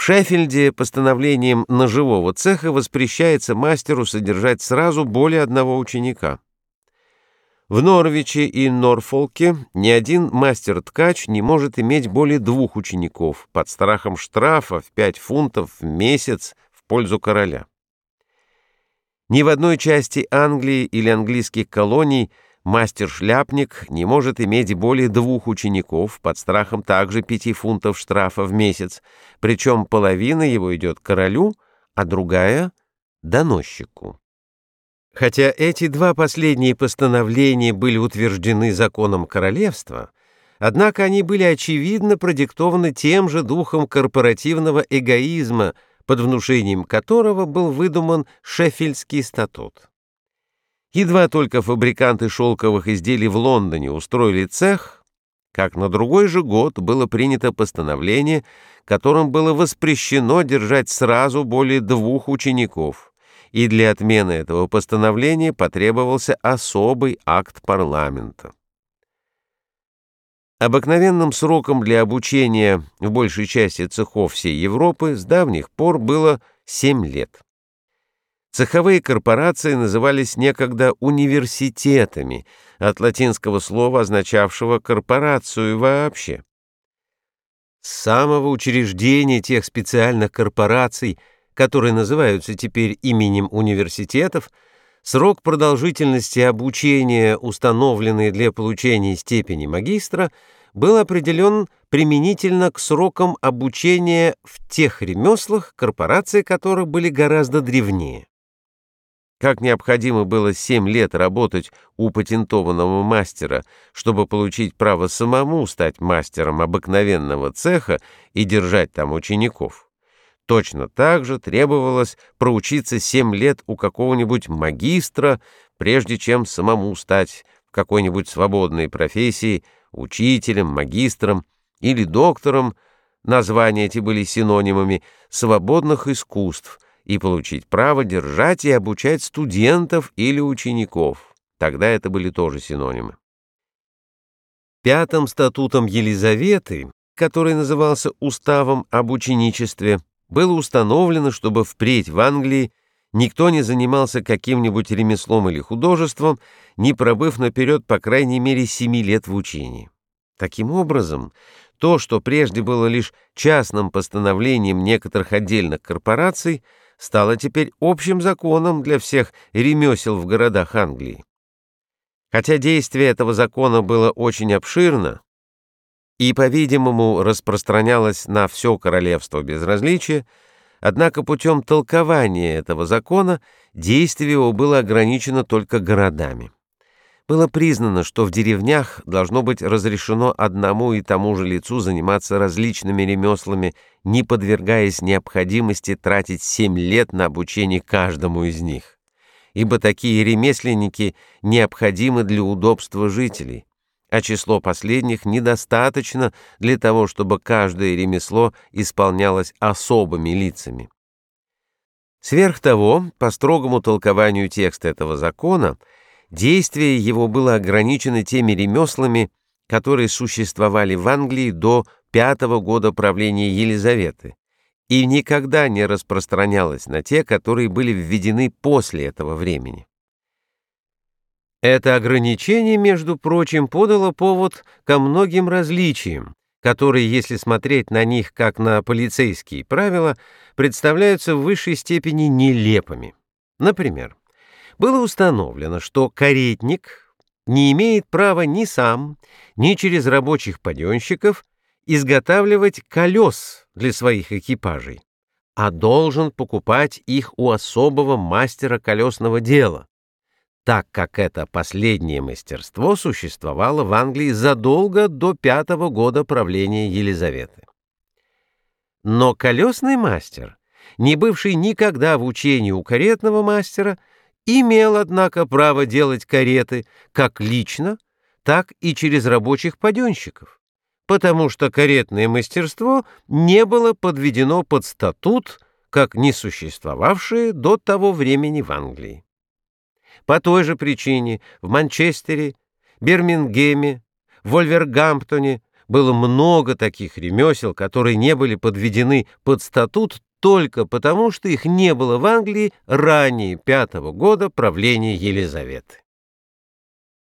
В Шеффильде постановлением ножевого цеха воспрещается мастеру содержать сразу более одного ученика. В Норвиче и Норфолке ни один мастер-ткач не может иметь более двух учеников под страхом штрафа в 5 фунтов в месяц в пользу короля. Ни в одной части Англии или английских колоний мастер-шляпник не может иметь более двух учеников под страхом также 5 фунтов штрафа в месяц, причем половина его идет королю, а другая — доносчику. Хотя эти два последние постановления были утверждены законом королевства, однако они были очевидно продиктованы тем же духом корпоративного эгоизма, под внушением которого был выдуман Шеффильдский статут. Едва только фабриканты шелковых изделий в Лондоне устроили цех, как на другой же год было принято постановление, которым было воспрещено держать сразу более двух учеников — и для отмены этого постановления потребовался особый акт парламента. Обыкновенным сроком для обучения в большей части цехов всей Европы с давних пор было 7 лет. Цеховые корпорации назывались некогда университетами, от латинского слова, означавшего «корпорацию» вообще. С самого учреждения тех специальных корпораций – которые называются теперь именем университетов, срок продолжительности обучения, установленный для получения степени магистра, был определен применительно к срокам обучения в тех ремеслах, корпорации которых были гораздо древнее. Как необходимо было 7 лет работать у патентованного мастера, чтобы получить право самому стать мастером обыкновенного цеха и держать там учеников. Точно так же требовалось проучиться семь лет у какого-нибудь магистра, прежде чем самому стать в какой-нибудь свободной профессии учителем, магистром или доктором, названия эти были синонимами, свободных искусств, и получить право держать и обучать студентов или учеников. Тогда это были тоже синонимы. Пятым статутом Елизаветы, который назывался Уставом об ученичестве, было установлено, чтобы впредь в Англии никто не занимался каким-нибудь ремеслом или художеством, не пробыв наперед по крайней мере семи лет в учении. Таким образом, то, что прежде было лишь частным постановлением некоторых отдельных корпораций, стало теперь общим законом для всех ремесел в городах Англии. Хотя действие этого закона было очень обширно, и, по-видимому, распространялось на все королевство безразличия, однако путем толкования этого закона действие его было ограничено только городами. Было признано, что в деревнях должно быть разрешено одному и тому же лицу заниматься различными ремеслами, не подвергаясь необходимости тратить семь лет на обучение каждому из них, ибо такие ремесленники необходимы для удобства жителей а число последних недостаточно для того, чтобы каждое ремесло исполнялось особыми лицами. Сверх того, по строгому толкованию текста этого закона, действие его было ограничено теми ремеслами, которые существовали в Англии до пятого года правления Елизаветы, и никогда не распространялось на те, которые были введены после этого времени. Это ограничение, между прочим, подало повод ко многим различиям, которые, если смотреть на них как на полицейские правила, представляются в высшей степени нелепыми. Например, было установлено, что каретник не имеет права ни сам, ни через рабочих паденщиков изготавливать колес для своих экипажей, а должен покупать их у особого мастера колесного дела, так как это последнее мастерство существовало в Англии задолго до пятого года правления Елизаветы. Но колесный мастер, не бывший никогда в учении у каретного мастера, имел, однако, право делать кареты как лично, так и через рабочих паденщиков, потому что каретное мастерство не было подведено под статут, как не существовавшее до того времени в Англии. По той же причине в Манчестере, Бирмингеме, Вольвергамптоне было много таких ремесел, которые не были подведены под статут только потому, что их не было в Англии ранее пятого года правления Елизаветы.